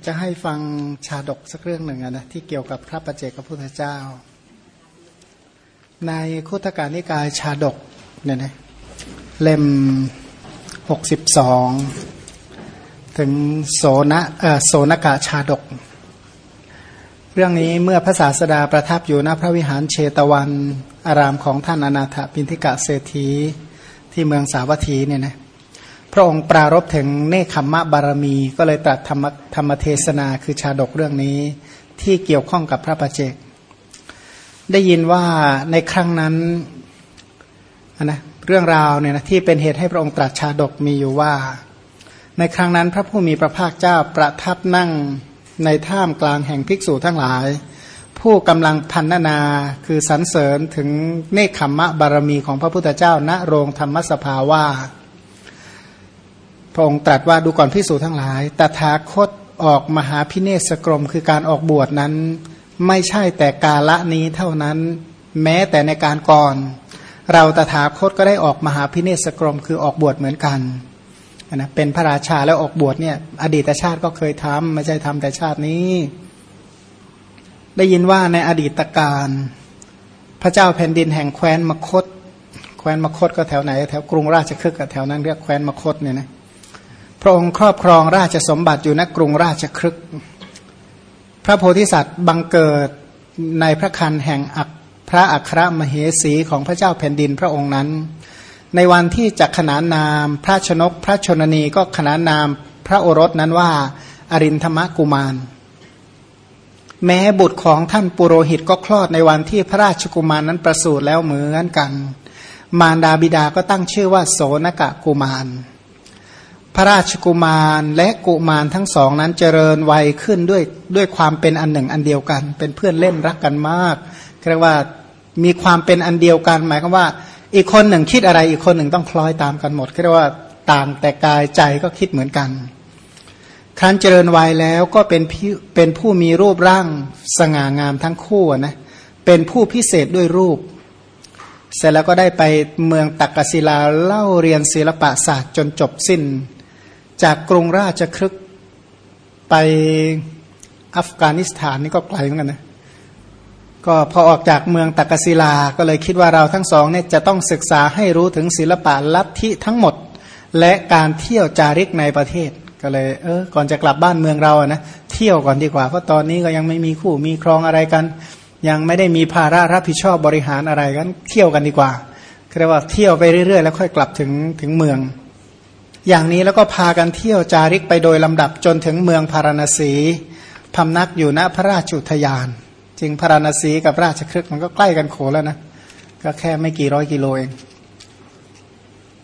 จะให้ฟังชาดกสักเรื่องหนึ่งนะที่เกี่ยวกับพระประเจกพระพุทธเจ้า ในคุตการนิกายชาดกเนี่ยนะเล่มหกสิบสองถึงโสนเออโสนกาชาดก เรื่องนี้เมื่อพระศาสดาประทับอยู่ณพระวิหารเชตวัน อารามของท่านอนาถปินทิกะเศรษฐีที่เมืองสาวัตถีเนี่ยนะ พระองค์ปรารบถึงเนคขมมะบารมี ก็เลยตรัสธรรมธรรมเทศนาคือชาดกเรื่องนี้ที่เกี่ยวข้องกับพระประเจก ได้ยินว่าในครั้งนั้นนะเรื่องราวเนี่ยนะที่เป็นเหตุให้พระองค์ตรัสชาดกมีอยู่ว่า ในครั้งนั้นพระผู้มีพระภาคเจ้าประทับนั่งในท่ามกลางแห่งภิกษุทั้งหลาย ผู้กำลังพันนาคือสรรเสริญถึงเนคขมมะบารมีของพระพุทธเจ้าณโรงธรรมสภาว่า พระองค์ตรัสว่าดูก่อนพิสูจทั้งหลาย ตถาคตออกมหาพิเนศกรมคือการออกบวชนั้น ไม่ใช่แต่กาละนี้เท่านั้น แม้แต่ในการก่อน เราตถาคตก็ได้ออกมหาพิเนศกรมคือออกบวชเหมือนกันนะเป็นพระราชาแล้วออกบวชเนี่ย อดีตชาติก็เคยทำไม่ใช่ทำแต่ชาตินี้ ได้ยินว่าในอดีตการพระเจ้าแผ่นดินแห่งแคว้นมคต แคว้นมคตก็แถวไหน แถวกรุงราชคฤห์แถวนั้นเรียกแคว้นมคตเนี่ยนะ พระองค์ครอบครองราชสมบัติอยู่ณกรุงราชครึก พระโพธิสัตว์บังเกิดในพระคันแห่งอักพระอัครมเหสีของพระเจ้าแผ่นดินพระองค์นั้น ในวันที่จักขนานนาม พระชนกพระชนนีก็ขนานนามพระโอรสนั้นว่า อรินธรรมกุมาร แม้บุตรของท่านปุโรหิตก็คลอดในวันที่พระราชกุมารนั้นประสูติแล้วเหมือนกัน มารดาบิดาก็ตั้งชื่อว่าโสนกะกุมาร พระราชกุมารและกุมารทั้งสองนั้นเจริญวัยขึ้นด้วยด้วยความเป็นอันหนึ่งอันเดียวกัน เป็นเพื่อนเล่นรักกันมากเรียกว่ามีความเป็นอันเดียวกัน หมายความว่า อีกคนหนึ่งคิดอะไรอีกคนหนึ่งต้องคล้อยตามกันหมดเรียกว่าต่างแต่กายใจก็คิดเหมือนกัน ครั้นเจริญวัยแล้วก็เป็นเป็นผู้มีรูปร่างสง่างามทั้งคู่นะเป็นผู้พิเศษด้วยรูป เสร็จแล้วก็ได้ไปเมืองตักกศิลาเล่าเรียนศิลปศาสตร์จนจบสิ้น จากกรุงราชครึกไปอัฟกานิสถานนี่ก็ไกลเหมือนกันนะก็พอออกจากเมืองตักกศิลา ก็เลยคิดว่าเราทั้งสองเนี่ยจะต้องศึกษาให้รู้ถึงศิลปะลัทธิทั้งหมด และการเที่ยวจาริกในประเทศ ก็เลยเออก่อนจะกลับบ้านเมืองเราอะนะเที่ยวก่อนดีกว่าเพราะตอนนี้ก็ยังไม่มีคู่มีครองอะไรกัน ยังไม่ได้มีภาระรับผิดชอบบริหารอะไรกันเที่ยวกันดีกว่าเรียกว่าเที่ยวไปเรื่อยๆ แล้วค่อยกลับถึงถึงเมือง อย่างนี้แล้วก็พากันเที่ยวจาริกไปโดยลำดับจนถึงเมืองพาราณสีพำนักอยู่ณพระราชุทยานจริงพาราณสีกับราชครึกมันก็ใกล้กันโขแล้วนะ ก็แค่ไม่กี่ร้อยกิโลเอง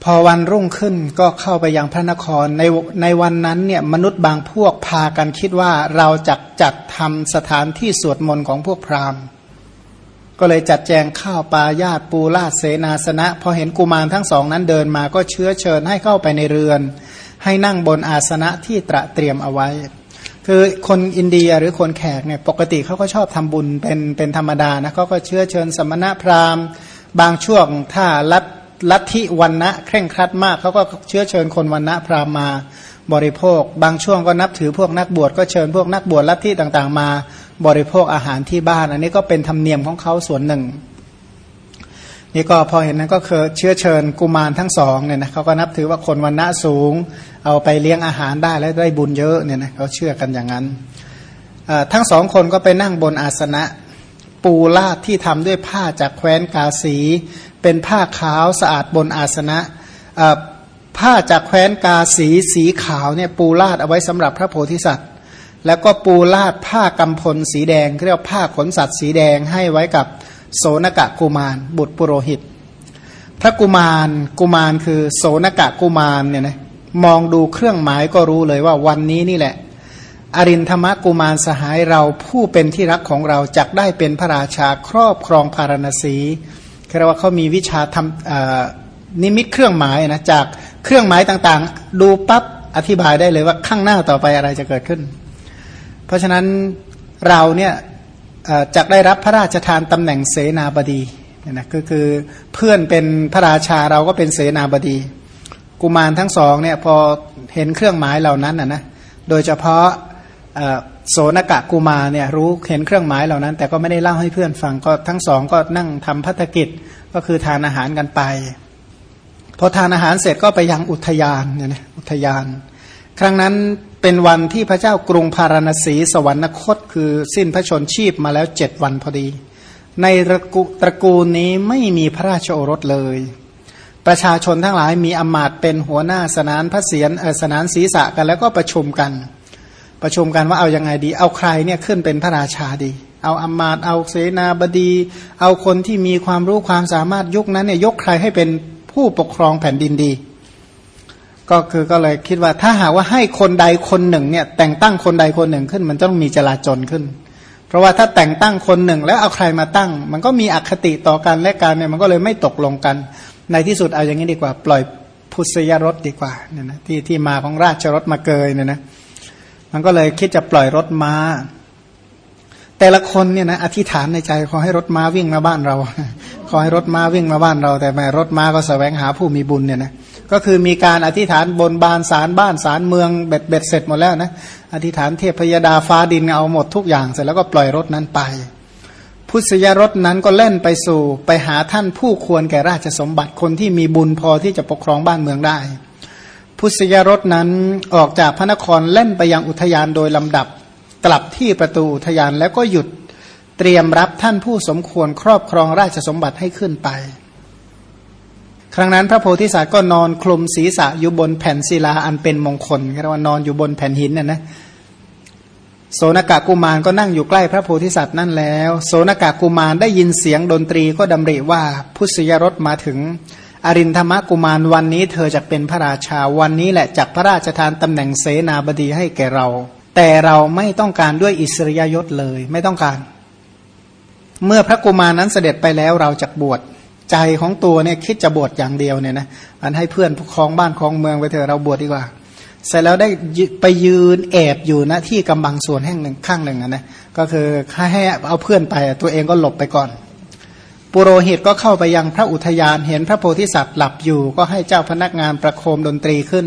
พอวันรุ่งขึ้นก็เข้าไปยังพระนครในในวันนั้นเนี่ยมนุษย์บางพวกพากันคิดว่าเราจะจัดทำสถานที่สวดมนต์ของพวกพราหมณ์ ก็เลยจัดแจงข้าวปลาญาติปูลาเสนาสนะ พอเห็นกุมารทั้งสองนั้นเดินมาก็เชื้อเชิญให้เข้าไปในเรือน ให้นั่งบนอาสนะที่ตระเตรียมเอาไว้ คือคนอินเดียหรือคนแขกเนี่ยปกติเขาก็ชอบทำบุญเป็นเป็นธรรมดานะเขาก็เชื้อเชิญสมณะพราหมณ์ บางช่วงถ้าลัทลัทธิวันนะเคร่งครัดมากเขาก็เชื้อเชิญคนวันนะพราหมณ์มาบริโภค บางช่วงก็นับถือพวกนักบวชก็เชิญพวกนักบวชลัทธิต่างๆมา บริโภคอาหารที่บ้าน อันนี้ก็เป็นธรรมเนียมของเขาส่วนหนึ่ง นี่ก็พอเห็นนั้นก็คือเชื้อเชิญกุมารทั้งสองเนี่ยนะเขาก็นับถือว่าคนวันณะสูง เอาไปเลี้ยงอาหารได้และได้บุญเยอะเนี่ยนะเขาเชื่อกันอย่างนั้นทั้งสองคนก็ไปนั่งบนอาสนะปูลาดที่ทำด้วยผ้าจากแคว้นกาสี เป็นผ้าขาวสะอาดบนอาสนะผ้าจากแคว้นกาสีสีขาวเนี่ยปูลาดเอาไว้สำหรับพระโพธิสัตว์ แล้วก็ปูลาดผ้ากำพลสีแดงเรียกผ้าขนสัตว์สีแดงให้ไว้กับโสนกะกุมาร บุตรปุโรหิต พระกุมารกุมารคือโสนกะกุมารเนี่ยนะมองดูเครื่องหมายก็รู้เลยว่าวันนี้นี่แหละ อรินธรรมกุมารสหายเราผู้เป็นที่รักของเราจักได้เป็นพระราชาครอบครองพารณสีคือว่าเขามีวิชาทำนิมิตเครื่องหมายนะจากเครื่องหมายต่างๆ ดูปั๊บอธิบายได้เลยว่าข้างหน้าต่อไปอะไรจะเกิดขึ้น เพราะฉะนั้นเราเนี่ยจะได้รับพระราชทานตำแหน่งเสนาบดีเนี่ยนะก็คือเพื่อนเป็นพระราชาเราก็เป็นเสนาบดี กุมารทั้งสองเนี่ยพอเห็นเครื่องหมายเหล่านั้นนะนะโดยเฉพาะโสนกะกุมารเนี่ยรู้เห็นเครื่องหมายเหล่านั้น แต่ก็ไม่ได้เล่าให้เพื่อนฟังก็ทั้งสองก็นั่งทำพัฒกิจก็คือทานอาหารกันไปพอทานอาหารเสร็จก็ไปยังอุทยานเนี่ยนะอุทยาน ครั้งนั้น เป็นวันที่พระเจ้ากรุงพาราณสีสวรรคต คือสิ้นพระชนชีพมาแล้วเจ็ดวันพอดี ในตระกูลนี้ไม่มีพระราชโอรสเลย ประชาชนทั้งหลายมีอมาตเป็นหัวหน้าสนานพระเศียรสนานศีรษะกันแล้วก็ประชุมกัน ประชุมกันว่าเอาอยัางไงดี เอาใครเนี่ยขึ้นเป็นพระราชาดี เอาอมาตเอาเสนาบดี เอาคนที่มีความรู้ความสามารถยุคนั้นเนี่ยยกใครให้เป็นผู้ปกครองแผ่นดินดี ก็คือก็เลยคิดว่าถ้าหากว่าให้คนใดคนหนึ่งเนี่ยแต่งตั้งคนใดคนหนึ่งขึ้น มันต้องมีจลาจลขึ้น เพราะว่าถ้าแต่งตั้งคนหนึ่งแล้วเอาใครมาตั้ง มันก็มีอคติต่อกันและกันเนี่ยมันก็เลยไม่ตกลงกัน ในที่สุดเอาอย่างนี้ดีกว่า ปล่อยพุทธยรถดีกว่าเนี่ยนะที่ที่มาของราชรถมาเกยเนี่ยนะมันก็เลยคิดจะปล่อยรถม้า แต่ละคนเนี่ยนะอธิษฐานในใจขอให้รถม้าวิ่งมาบ้านเรา ขอให้รถม้าวิ่งมาบ้านเรา แต่แม่รถม้าก็สแสวงหาผู้มีบุญเนี่ยนะ ก็คือมีการอธิษฐานบนบานสารบ้านสารเมืองเบ็ดเบ็ดเสร็จหมดแล้วนะอธิษฐานเทพพยดาฟ้าดินเอาหมดทุกอย่างเสร็จแล้วก็ปล่อยรถนั้นไป พุทธยรถนั้นก็เล่นไปสู่ไปหาท่านผู้ควรแก่ราชสมบัติคนที่มีบุญพอที่จะปกครองบ้านเมืองได้ พุทธยรถนั้นออกจากพระนครเล่นไปยังอุทยานโดยลำดับกลับที่ประตูอุทยานแล้วก็หยุดเตรียมรับท่านผู้สมควรครอบครองราชสมบัติให้ขึ้นไป ครั้งนั้นพระโพธิสัตว์ก็นอนคลุมศีรษะอยู่บนแผ่นศิลาอันเป็นมงคลเรียกว่านอนอยู่บนแผ่นหินน่ะนะโสนกากุมารก็นั่งอยู่ใกล้พระโพธิสัตว์นั่นแล้ว โสนกากุมารได้ยินเสียงดนตรีก็ดำริว่าพุทธยรสมาถึง อรินธรรมกุมารวันนี้เธอจะเป็นพระราชาวันนี้แหละจักพระราชทานตำแหน่งเสนาบดีให้แก่เรา แต่เราไม่ต้องการด้วยอิสริยยศเลยไม่ต้องการ เมื่อพระกุมารนั้นเสด็จไปแล้วเราจะบวช ใจของตัวเนี่ยคิดจะบวชอย่างเดียวเนี่ยนะอันให้เพื่อนคลองบ้านคลองเมืองไปเถอะเราบวชดีกว่า เสร็จแล้วได้ไปยืนแอบอยู่ณที่กำบังส่วนแห่งหนึ่งข้างหนึ่งนะก็คือให้เอาเพื่อนไปตัวเองก็หลบไปก่อน ปุโรหิตก็เข้าไปยังพระอุทยานเห็นพระโพธิสัตว์หลับอยู่ ก็ให้เจ้าพนักงานประโคมดนตรีขึ้น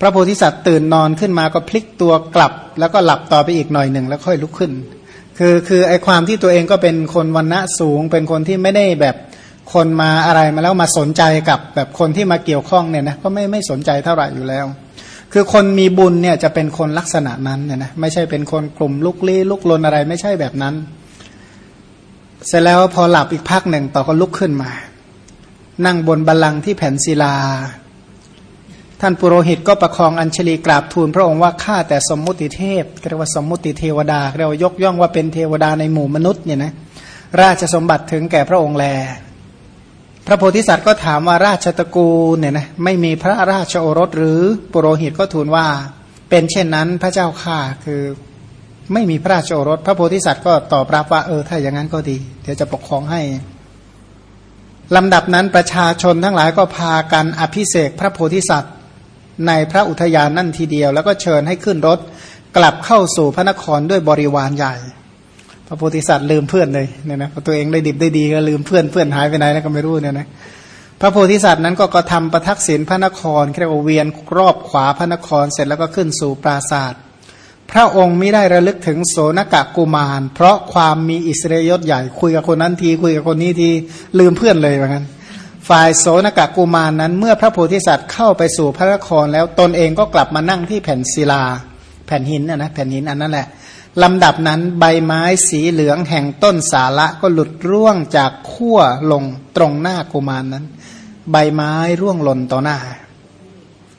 พระโพธิสัตว์ตื่นนอนขึ้นมาก็พลิกตัวกลับ แล้วก็หลับต่อไปอีกหน่อยหนึ่งแล้วค่อยลุกขึ้น คือคือไอความที่ตัวเองก็เป็นคนวันณะสูง เป็นคนที่ไม่ได้แบบ คนมาอะไรมาแล้วมาสนใจกับแบบคนที่มาเกี่ยวข้องเนี่ยนะก็ไม่ไม่สนใจเท่าไหร่อยู่แล้ว คือคนมีบุญเนี่ยจะเป็นคนลักษณะนั้นเนี่ยนะไม่ใช่เป็นคนกลุ่มลุกลี้ลุกลนอะไรไม่ใช่แบบนั้น เสร็จแล้วพอหลับอีกพักหนึ่งต่อก็ลุกขึ้นมา นั่งบนบัลลังก์ที่แผ่นศิลา ท่านปุโรหิตก็ประคองอัญชลีกราบทูลพระองค์ว่าข้าแต่สมมุติเทพเรียกว่าสมมุติเทวดาเรียกว่ายกย่องว่าเป็นเทวดาในหมู่มนุษย์เนี่ยนะราชสมบัติถึงแก่พระองค์แล พระโพธิสัตว์ก็ถามว่าราชตระกูลเนี่ยนะไม่มีพระราชโอรสหรือปุโรหิตก็ทูลว่า เป็นเช่นนั้นพระเจ้าข้าคือไม่มีพระราชโอรส พระโพธิสัตว์ก็ตอบรับว่าเออถ้าอย่างนั้นก็ดี เดี๋ยวจะปกครองให้ลำดับนั้นประชาชนทั้งหลายก็พากันอภิเษกพระโพธิสัตว์ ในพระอุทยานนั่นทีเดียว แล้วก็เชิญให้ขึ้นรถกลับเข้าสู่พระนครด้วยบริวารใหญ่ พระโพธิสัตว์ลืมเพื่อนเลยเนี่ยนะพอตัวเองได้ดิบได้ดีก็ลืมเพื่อนเพื่อนหายไปไหนแล้วก็ไม่รู้เนี่ยนะพระโพธิสัตว์นั้นก็กระทำประทักษิณพระนครเรียกว่าเวียนรอบขวาพระนครเสร็จแล้วก็ขึ้นสู่ปราศาสตร์พระองค์ไม่ได้ระลึกถึงโสนกะกุมาร เพราะความมีอิสริยศใหญ่คุยกับคนนั้นทีคุยกับคนนี้ทีลืมเพื่อนเลยเหมือนกันฝ่ายโสนกะกุมารนนั้น เมื่อพระโพธิสัตว์เข้าไปสู่พระนครแล้วตนเองก็กลับมานั่งที่แผ่นศิลา แผ่นหินนะนะแผ่นหินอันนั้นแหละ ลำดับนั้นใบไม้สีเหลืองแห่งต้นสาระก็หลุดร่วงจากขั้วลงตรงหน้ากุมารนนั้น ใบไม้ร่วงหล่นต่อหน้า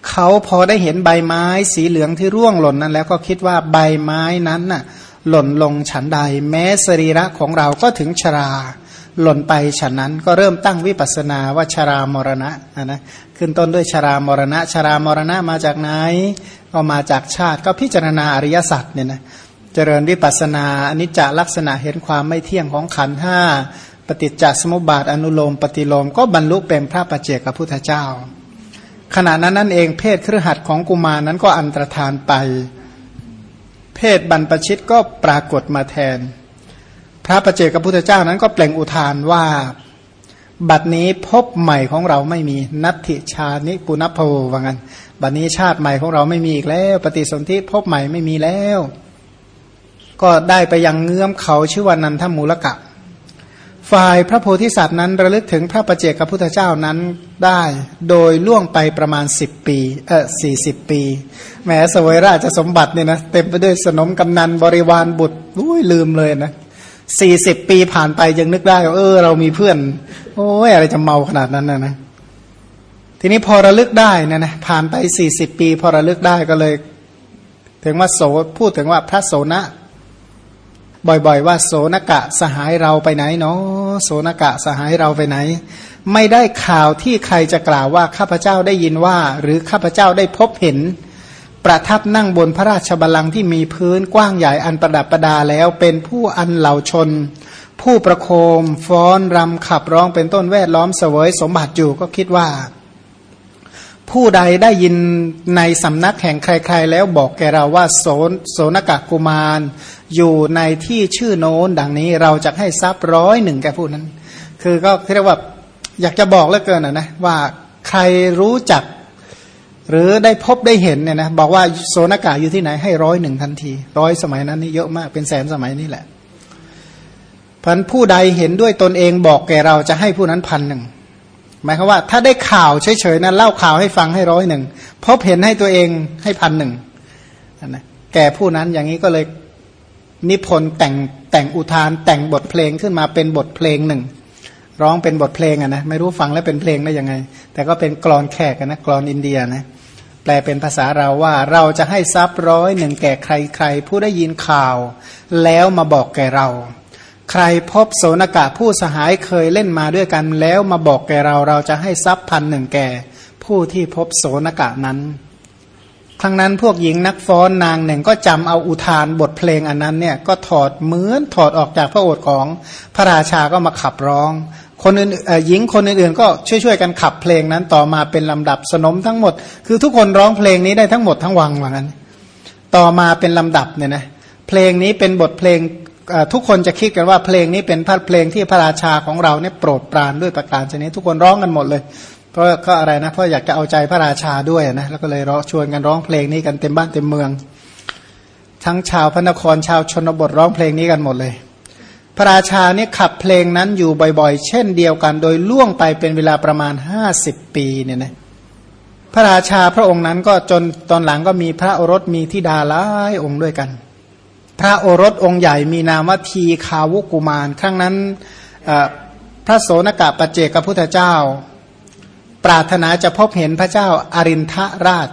เขาพอได้เห็นใบไม้สีเหลืองที่ร่วงหล่นนั้น แล้วก็คิดว่าใบไม้นั้นน่ะ หล่นลงฉันใด แม้สรีระของเราก็ถึงชรา หล่นไปฉะนั้นก็เริ่มตั้งวิปัสนาว่าชรามรณะนะขึ้นต้นด้วยชรามรณะ ชรามรณะมาจากไหนก็มาจากชาติก็พิจารณาอริยสัจเนี่ยนะ เจริญวิปัสนาอนิจจลักษณะเห็นความไม่เที่ยงของขันห้าปฏิจจสมุปบาทอนุโลมปฏิโลมก็บรรลุเป็นพระปัจเจกพุทธเจ้า ขณะนั้นนั่นเองเพศเครือขัดของกุมารนั้นก็อันตรธานไป เพศบรรพชิตก็ปรากฏมาแทน พระประเจกับพุทธเจ้านั้นก็เปล่งอุทานว่า บัดนี้พบใหม่ของเราไม่มีนัตถิชานิปุณพโพว่างั้นบัดนี้ชาติใหม่ของเราไม่มีอีกแล้ว ปฏิสนธิพบใหม่ไม่มีแล้ว ก็ได้ไปยังเงื้อมเขาชื่อว่านันทมูลกะ ฝ่ายพระโพธิสัตว์นั้นระลึกถึงพระประเจกับพุทธเจ้านั้นได้โดยล่วงไปประมาณสิบปีเออสี่สิบปีแม้สวยราชสมบัติเนี่ยนะเต็มไปด้วยสนมกำนันบริวารบุตรอุ้ยลืมเลยนะสี่สิบปีผ่านไปยังนึกได้เออ เรามีเพื่อน โอ้ยอะไรจะเมาขนาดนั้นนะนะทีนี้พอระลึกได้นะนะผ่านไปสี่สิบปี พอระลึกได้ก็เลย ถึงว่าโสพูดถึงว่าพระโสนะ บ่อยๆ ว่าโสนกะสหายเราไปไหนเนาะโสนกะสหายเราไปไหน ไม่ได้ข่าวที่ใครจะกล่าวว่าข้าพเจ้าได้ยินว่า หรือข้าพเจ้าได้พบเห็น ประทับนั่งบนพระราชบัลลังก์ที่มีพื้นกว้างใหญ่อันประดับประดาแล้วเป็นผู้อันเหล่าชน ผู้ประโคมฟ้อนรำขับร้องเป็นต้นแวดล้อมเสวยสมบัติอยู่ก็คิดว่าผู้ใดได้ยินในสำนักแห่งใคร ๆ แล้วบอกแกเราว่าโสนโสนกะกุมาร อยู่ในที่ชื่อโน้นดังนี้เราจะให้ทรัพย์ร้อยหนึ่งแกพูดนั้น คือก็เรียกว่าอยากจะบอกเหลือเกินนะนะว่าใครรู้จัก หรือได้พบได้เห็นเนี่ยนะบอกว่าโซนากาอยู่ที่ไหนให้ร้อยหนึ่งทันที ร้อยสมัยนั้นนี่เยอะมากเป็นแสนสมัยนี้แหละพันผู้ใดเห็นด้วยตนเองบอกแกเราจะให้ผู้นั้นพันหนึ่งหมายความว่า ถ้าได้ข่าวเฉยๆนะเล่าข่าวให้ฟังให้ร้อยหนึ่งพบเห็นให้ตัวเองให้พันหนึ่งนะแก่ผู้นั้นอย่างนี้ก็เลย นิพนธ์แต่งแต่งอุทานแต่งบทเพลงขึ้นมาเป็นบทเพลงหนึ่ง ร้องเป็นบทเพลงอะนะไม่รู้ฟังแล้วเป็นเพลงได้ยังไง แต่ก็เป็นกรอนแขกนะกรอนอินเดียนะแปลเป็นภาษาเราว่าเราจะให้ทรัพย์ร้อยหนึ่งแก่ใครใครผู้ได้ยินข่าว แล้วมาบอกแก่เรา ใครพบโสนกะผู้สหายเคยเล่นมาด้วยกันแล้วมาบอกแก่เรา เราจะให้ทรัพย์พันหนึ่งแก่ ผู้ที่พบโสนกะนั้น ครั้งนั้นพวกหญิงนักฟ้อนนางหนึ่งก็จำเอาอุทานบทเพลงอันนั้นเนี่ยก็ถอดเหมือนถอดออกจากพระโอษฐ์ของพระราชาก็มาขับร้อง คนอื่นหญิงคนอื่นๆก็ช่วยๆกันขับเพลงนั้นต่อมาเป็นลำดับสนมทั้งหมด คือทุกคนร้องเพลงนี้ได้ทั้งหมดทั้งวังว่างั้นต่อมาเป็นลำดับเนี่ยนะเพลงนี้เป็นบทเพลงทุกคนจะคิดกันว่าเพลงนี้เป็นพระเพลงที่พระราชาของเราเนี่ยโปรดปรานด้วยประการชนิดทุกคนร้องกันหมดเลย เพราะก็อะไรนะเพราะอยากจะเอาใจพระราชาด้วยนะแล้วก็เลยร้องชวนกันร้องเพลงนี้กันเต็มบ้านเต็มเมือง ทั้งชาวพระนครชาวชนบทร้องเพลงนี้กันหมดเลย พระราชาเนี่ยขับเพลงนั้นอยู่บ่อยๆ เช่นเดียวกัน โดยล่วงไปเป็นเวลาประมาณห้าสิบปีเนี่ยนะพระราชาพระองค์นั้นก็จนตอนหลังก็มีพระโอรสมีธิดาหลายองค์ด้วยกัน พระโอรสองค์ใหญ่มีนามว่าทีคาวุกุมารครั้งนั้นพระโสนกะปเจกพุทธเจ้า ปรารถนาจะพบเห็นพระเจ้าอารินทราช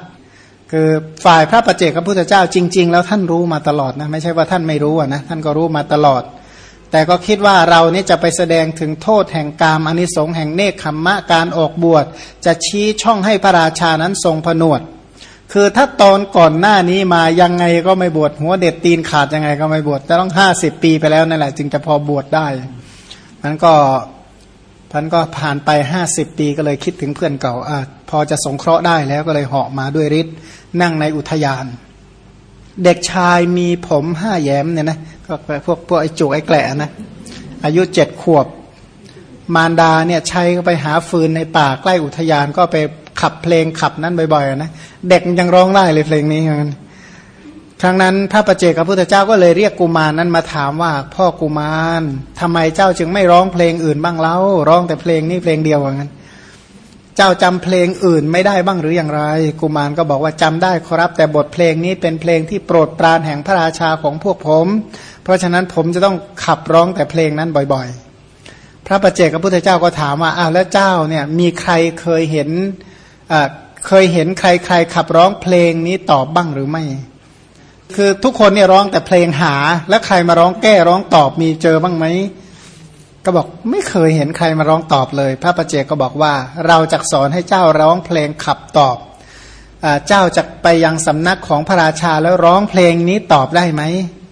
คือฝ่ายพระประเจกพระพุทธเจ้าจริง ๆ แล้วท่านรู้มาตลอดนะไม่ใช่ว่าท่านไม่รู้นะท่านก็รู้มาตลอด แต่ก็คิดว่าเรานี่จะไปแสดงถึงโทษแห่งกามอนิสงส์แห่งเนคขมมะการออกบวช จะชี้ช่องให้พระราชานั้นทรงผนวด คือถ้าตอนก่อนหน้านี้มายังไงก็ไม่บวชหัวเด็ดตีนขาดยังไงก็ไม่บวชแต่ต้องห้าสิบปีไปแล้วนั่นแหละจึงจะพอบวชได้นั้นก็ ท่านก็ผ่านไปห้าสิบปีก็เลยคิดถึงเพื่อนเก่าอพอจะสงเคราะห์ได้แล้วก็เลยเหาะมาด้วยฤทธิ์นั่งในอุทยาน เด็กชายมีผมห้าแย้มเนี่ยนะก็พวกพวกไอ้จุกไอ้แกละนะอายุเจ็ดขวบ มารดาเนี่ยใช้ก็ไปหาฟืนในป่าใกล้อุทยานก็ไปขับเพลงขับนั้นบ่อยๆนะเด็กยังร้องได้เลยเพลงนี้เหมือนกัน ครั้งนั้นพระประเจกับพุทธเจ้าก็เลยเรียกกุมารนั้นมาถามว่าพ่อกุมารทำไมเจ้าจึงไม่ร้องเพลงอื่นบ้างเล่าร้องแต่เพลงนี้เพลงเดียวอย่างนั้น เจ้าจำเพลงอื่นไม่ได้บ้างหรืออย่างไร กุมารก็บอกว่าจำได้ครับ แต่บทเพลงนี้เป็นเพลงที่โปรดปรานแห่งพระราชาของพวกผม เพราะฉะนั้นผมจะต้องขับร้องแต่เพลงนั้นบ่อยๆ พระประเจกับพุทธเจ้าก็ถามว่าอ้าวแล้วเจ้าเนี่ยมีใครเคยเห็นเคยเห็นใครใครขับร้องเพลงนี้ตอบบ้างหรือไม่ คือทุกคนเนี่ยร้องแต่เพลงหา แล้วใครมาร้องแก้ร้องตอบมีเจอบ้างไหมก็บอกไม่เคยเห็นใครมาร้องตอบเลย พระประเจก็บอกว่า เราจะสอนให้เจ้าร้องเพลงขับตอบเจ้าจะไปยังสำนักของพระราชาแล้วร้องเพลงนี้ตอบได้ไหม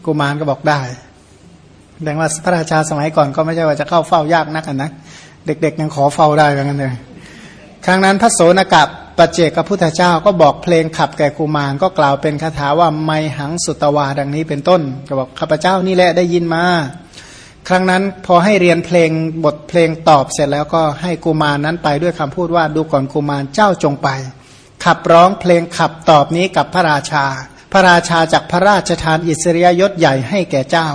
กุมารก็บอกได้แสดงว่าพระราชาสมัยก่อนก็ไม่ใช่ว่าจะเข้าเฝ้ายากนักนะเด็กๆยังขอเฝ้าได้เหมือนกันเลยครั้งนั้นพระโสนกับ ปเจกพุทธเจ้าก็บอกเพลงขับแก่กุมารก็กล่าวเป็นคาถาว่าไมหังสุตวาดังนี้เป็นต้น ก็บอกข้าพเจ้านี่แหละได้ยินมา ครั้งนั้นพอให้เรียนเพลงบทเพลงตอบเสร็จแล้วก็ให้กุมารนั้นไปด้วยคำพูดว่าดูก่อนกุมารเจ้าจงไป ขับร้องเพลงขับตอบนี้กับพระราชา พระราชาจากพระราชทานอิสริยยศใหญ่ให้แก่เจ้า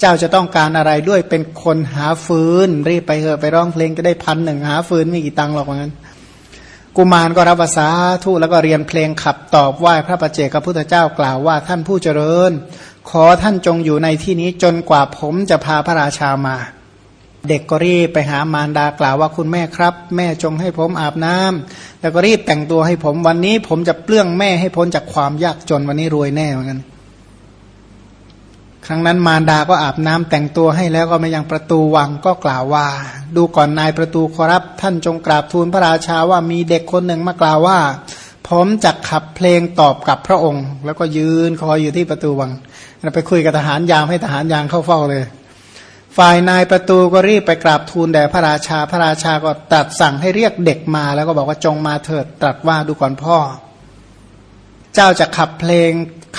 เจ้าจะต้องการอะไรด้วยเป็นคนหาฟืนรีบไปเถอะไปร้องเพลงจะได้พันหนึ่งหาฟืนไม่กี่ตังค์หรอกเหมือน กุมารก็รับภาษาทูแล้วก็เรียนเพลงขับตอบไหว้พระประเจกับพุทธเจ้ากล่าวว่าท่านผู้เจริญ ขอท่านจงอยู่ในที่นี้จนกว่าผมจะพาพระราชามา เด็กก็รีบไปหามารดากล่าวว่าคุณแม่ครับ แม่จงให้ผมอาบน้ำแล้วก็รีบแต่งตัวให้ผมวันนี้ผมจะเปลื้องแม่ให้พ้นจากความยากจนวันนี้รวยแน่เหมือนกัน ครั้งนั้นมารดาก็อาบน้ำแต่งตัวให้แล้วก็มายังประตูวังก็กล่าวว่า ดูก่อนนายประตูขอรับท่านจงกราบทูลพระราชาว่ามีเด็กคนหนึ่งมากล่าวว่า ผมจะขับเพลงตอบกับพระองค์ แล้วก็ยืนคอยอยู่ที่ประตูวังเราไปคุยกับทหารยามให้ทหารยามเข้าเฝ้าเลย ฝ่ายนายประตูก็รีบไปกราบทูลแด่พระราชาพระราชาก็ตรัสสั่งให้เรียกเด็กมา แล้วก็บอกว่าจงมาเถิดตรัสว่าดูก่อนพ่อ เจ้าจะขับเพลง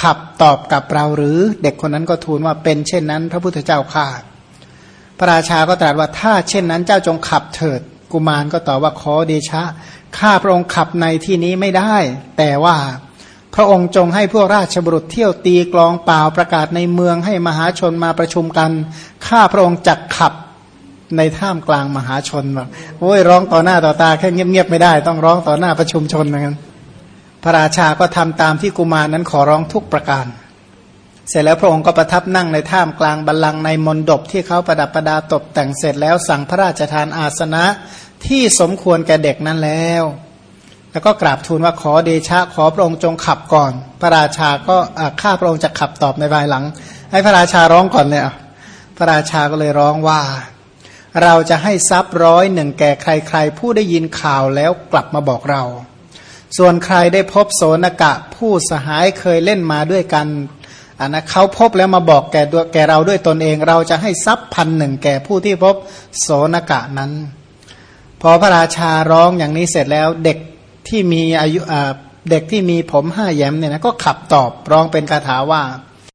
ขับตอบกับเราหรือเด็กคนนั้นก็ทูลว่าเป็นเช่นนั้น พระพุทธเจ้าข้าพระราชาก็ตรัสว่าถ้าเช่นนั้นเจ้าจงขับเถิด กุมารก็ตอบว่าขอเดชะ ข้าพระองค์ขับในที่นี้ไม่ได้ แต่ว่าพระองค์จงให้พวกราชบุรุษเที่ยวตีกลองเปล่าประกาศในเมืองให้มหาชนมาประชุมกัน ข้าพระองค์จักขับในท่ามกลางมหาชนแบบโอ้ยร้องต่อหน้าต่อตาแค่เงียบๆไม่ได้ ต้องร้องต่อหน้าประชุมชนเหมือนกัน พระราชาก็ทำตามที่กุมารนั้นขอร้องทุกประการ เสร็จแล้วพระองค์ก็ประทับนั่งในท่ามกลางบัลลังก์ในมณฑปที่เขาประดับประดาตกแต่งเสร็จแล้วสั่งพระราชทานอาสนะที่สมควรแก่เด็กนั้นแล้ว แล้วก็กราบทูลว่าขอเดชะขอพระองค์จงขับก่อน พระราชาก็ข้าพระองค์จะขับตอบในภายหลัง ให้พระราชาร้องก่อนเลยพระราชาก็เลยร้องว่า เราจะให้ทรัพย์ร้อยหนึ่งแก่ใคร ๆ ผู้ได้ยินข่าวแล้วกลับมาบอกเรา ส่วนใครได้พบโสนกะผู้สหายเคยเล่นมาด้วยกันอันนะเขาพบแล้วมาบอกแก่ตัวแก่เราด้วยตนเองเราจะให้ทรัพย์พันหนึ่งแก่ผู้ที่พบโสนกะนั้น พอพระราชาร้องอย่างนี้เสร็จแล้วเด็กที่มีอายุเด็กที่มีผมห้าแย้มเนี่ยนะก็ขับตอบร้องเป็นคาถาว่า